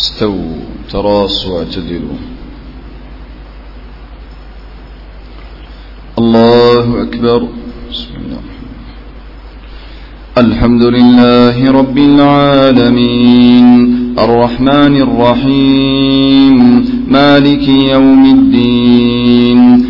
استووا تراصوا واعتدلوا. الله أكبر. بسم الله. الحمد لله رب العالمين. الرحمن الرحيم. مالك يوم الدين.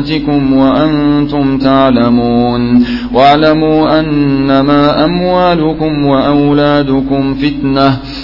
أمواتكم وأنتم تعلمون. واعلموا أنما أموالكم وأولادكم فتنة.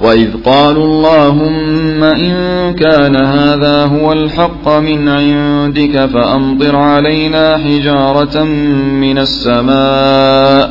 وإذ قالوا اللهم إن كان هذا هو الحق من عندك فأمطر علينا حجارة من السماء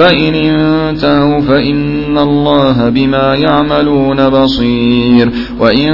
فإن انتهوا فإن الله بما يعملون بصير. وإن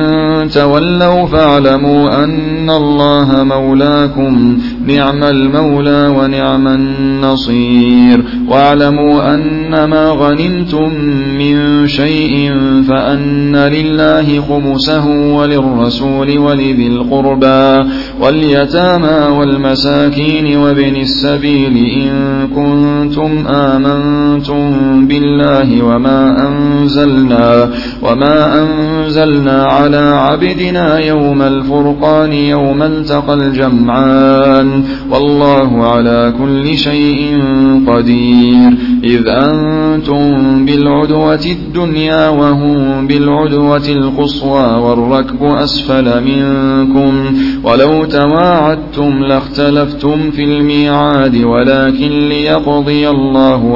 تولوا فاعلموا أن الله مولاكم نعم المولى ونعم النصير. واعلموا أن ما غنمتم من شيء فأن لله خمسه وللرسول ولذي القربى واليتامى والمساكين وابن السبيل إن كنتم آمنتم بالله وما أنزلنا وما أنزلنا على عبدنا يوم الفرقان يوم التقى الجمعان والله على كل شيء قدير إذ أنتم بالعدوة الدنيا وهم بالعدوة القصوى والركب أسفل منكم ولو تواعدتم لاختلفتم في الميعاد ولكن ليقضي الله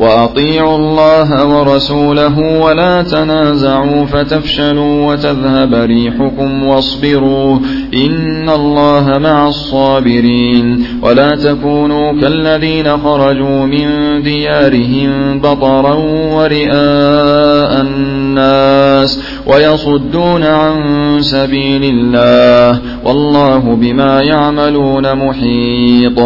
وأطيعوا الله ورسوله ولا تنازعوا فتفشلوا وتذهب ريحكم واصبروا إن الله مع الصابرين ولا تكونوا كالذين خرجوا من ديارهم بطرا ورئاء الناس ويصدون عن سبيل الله والله بما يعملون محيط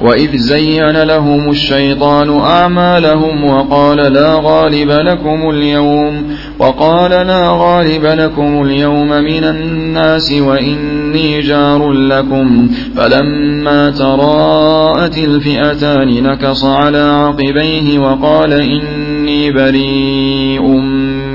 وإذ زين لهم الشيطان أعمالهم وقال لا غالب لكم اليوم وقال لا غالب لكم اليوم من الناس وإني جار لكم فلما تراءت الفئتان نكص على عقبيه وقال إني بريء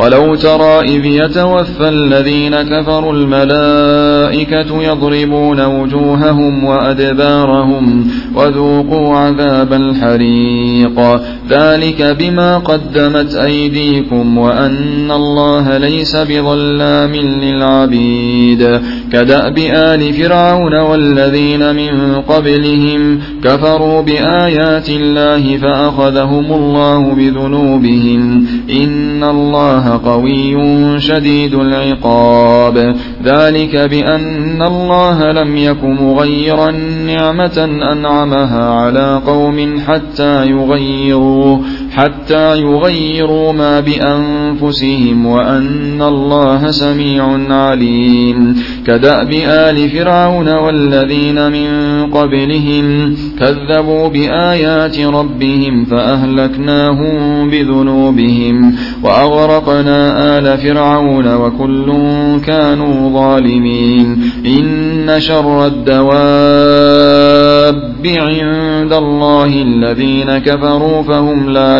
ولو ترى إذ يتوفى الذين كفروا الملائكة يضربون وجوههم وأدبارهم وذوقوا عذاب الحريق. ذلك بما قدمت أيديكم وأن الله ليس بظلام للعبيد. كدأب آل فرعون والذين من قبلهم كفروا بآيات الله فأخذهم الله بذنوبهم. إن الله قوي شديد العقاب. ذلك بأن الله لم يك مغيرا نعمة أنعمها على قوم حتى يغيروا. حتى يغيروا ما بأنفسهم وأن الله سميع عليم. كدأب آل فرعون والذين من قبلهم كذبوا بآيات ربهم فأهلكناهم بذنوبهم وأغرقنا آل فرعون وكل كانوا ظالمين. إن شر الدواب عند الله الذين كفروا فهم لا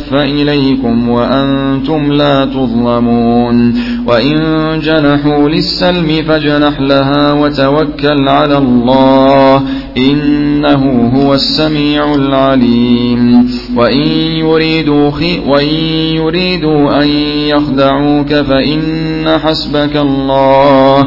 يوفى إليكم وأنتم لا تظلمون. وإن جنحوا للسلم فجنح لها وتوكل على الله إنه هو السميع العليم. وإن يريدوا, خي وإن يريدوا أن يخدعوك فإن حسبك الله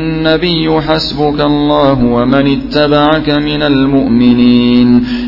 النبي حسبك الله ومن اتبعك من المؤمنين.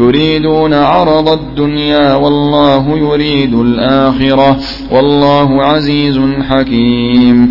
تريدون عرض الدنيا والله يريد الآخرة والله عزيز حكيم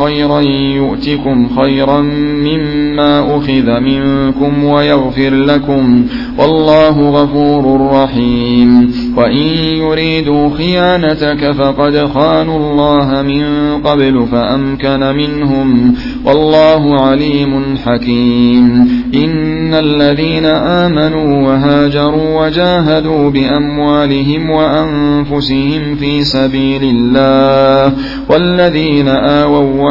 يؤتكم خيرا مما أخذ منكم ويغفر لكم. والله غفور رحيم. وإن يريدوا خيانتك فقد خانوا الله من قبل فأمكن منهم. والله عليم حكيم. إن الذين آمنوا وهاجروا وجاهدوا بأموالهم وأنفسهم في سبيل الله والذين آووا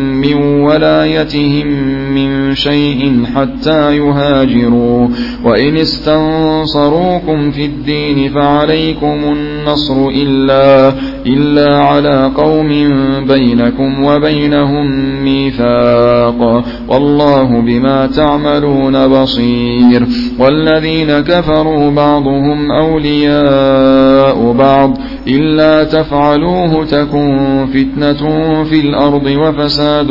من ولايتهم من شيء حتى يهاجروا. وإن استنصروكم في الدين فعليكم النصر إلا إلا على قوم بينكم وبينهم ميثاق. والله بما تعملون بصير. والذين كفروا بعضهم أولياء بعض. إلا تفعلوه تكن فتنة في الأرض وفساد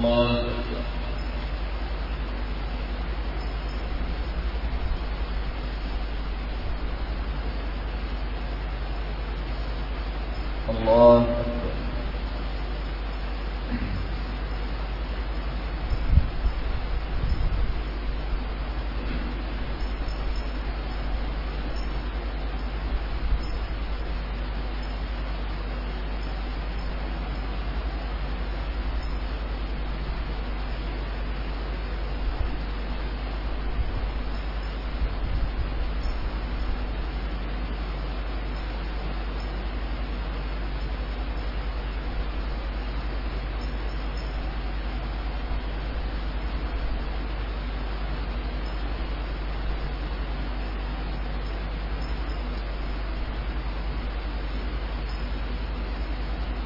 الله أكبر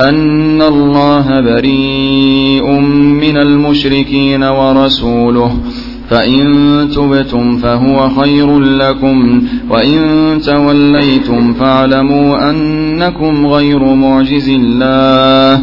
أن الله بريء من المشركين ورسوله. فإن تبتم فهو خير لكم وإن توليتم فاعلموا أنكم غير معجز الله.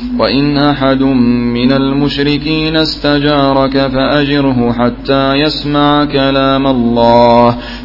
وإن أحد من المشركين استجارك فأجره حتى يسمع كلام الله.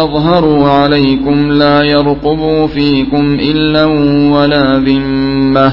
يظهروا عليكم لا يرقبوا فيكم إلا ولا ذمة.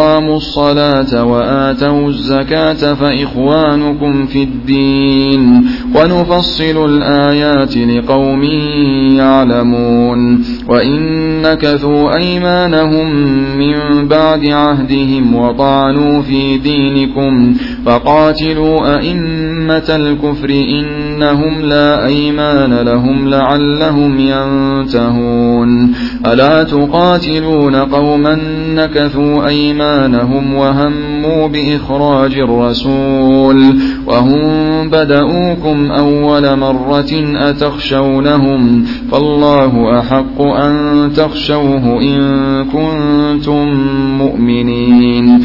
الصلاة وآتوا الزكاة فإخوانكم في الدين ونفصل الآيات لقوم يعلمون وإن نكثوا أيمانهم من بعد عهدهم وطعنوا في دينكم فقاتلوا أئمة الكفر إنهم لا أيمان لهم لعلهم ينتهون ألا تقاتلون قوما نكثوا أيمانهم وهموا بإخراج الرسول وهم بدؤوكم أول مرة أتخشونهم فالله أحق أن تخشوه إن كنتم مؤمنين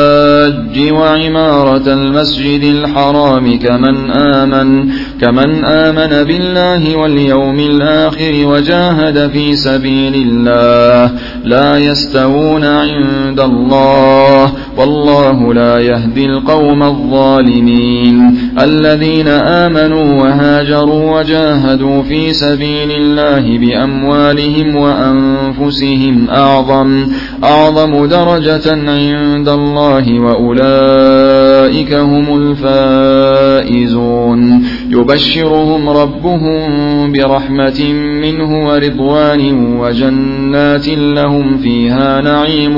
وعمارة المسجد الحرام كمن آمن كمن آمن بالله واليوم الآخر وجاهد في سبيل الله لا يستوون عند الله. والله لا يهدي القوم الظالمين. الذين آمنوا وهاجروا وجاهدوا في سبيل الله بأموالهم وأنفسهم أعظم أعظم درجة عند الله وأولئك هم الفائزون. يبشرهم ربهم برحمة منه ورضوان وجنات لهم فيها نعيم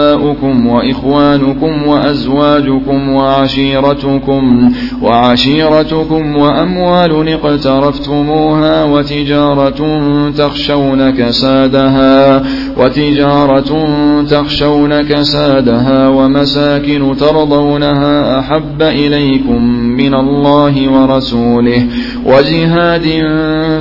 وإخوانكم وأزواجكم وعشيرتكم وعشيرتكم وأموال اقترفتموها وتجارة تخشون كسادها وتجارة تخشون كسادها ومساكن ترضونها أحب إليكم من الله ورسوله وجهاد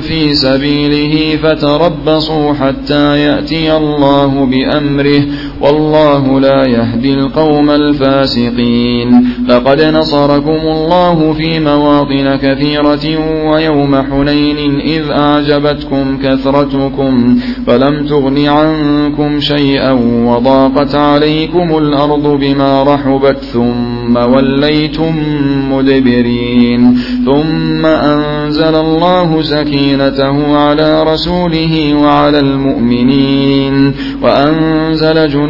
في سبيله فتربصوا حتى يأتي الله بأمره والله لا يهدي القوم الفاسقين. لقد نصركم الله في مواطن كثيرة ويوم حنين إذ أعجبتكم كثرتكم فلم تغن عنكم شيئا وضاقت عليكم الأرض بما رحبت ثم وليتم مدبرين. ثم أنزل الله سكينته على رسوله وعلى المؤمنين وأنزل جنودا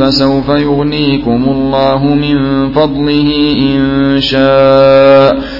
فسوف يغنيكم الله من فضله إن شاء.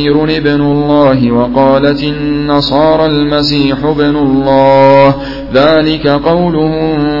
عزير ابن الله وقالت النصارى المسيح ابن الله. ذلك قولهم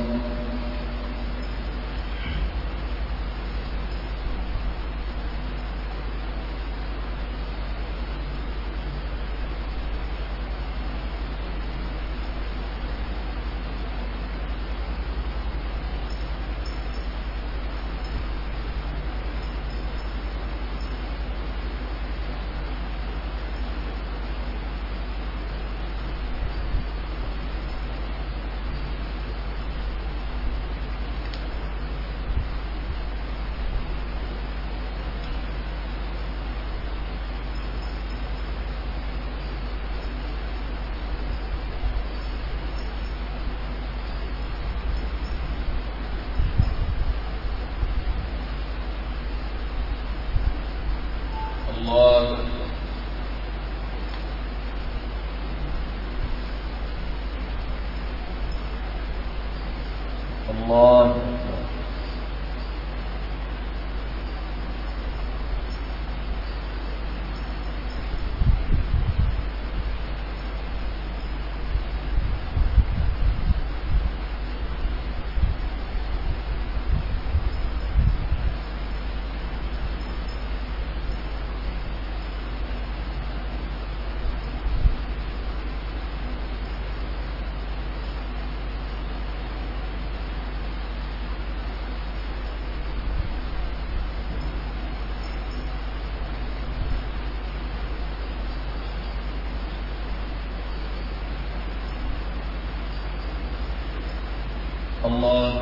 الله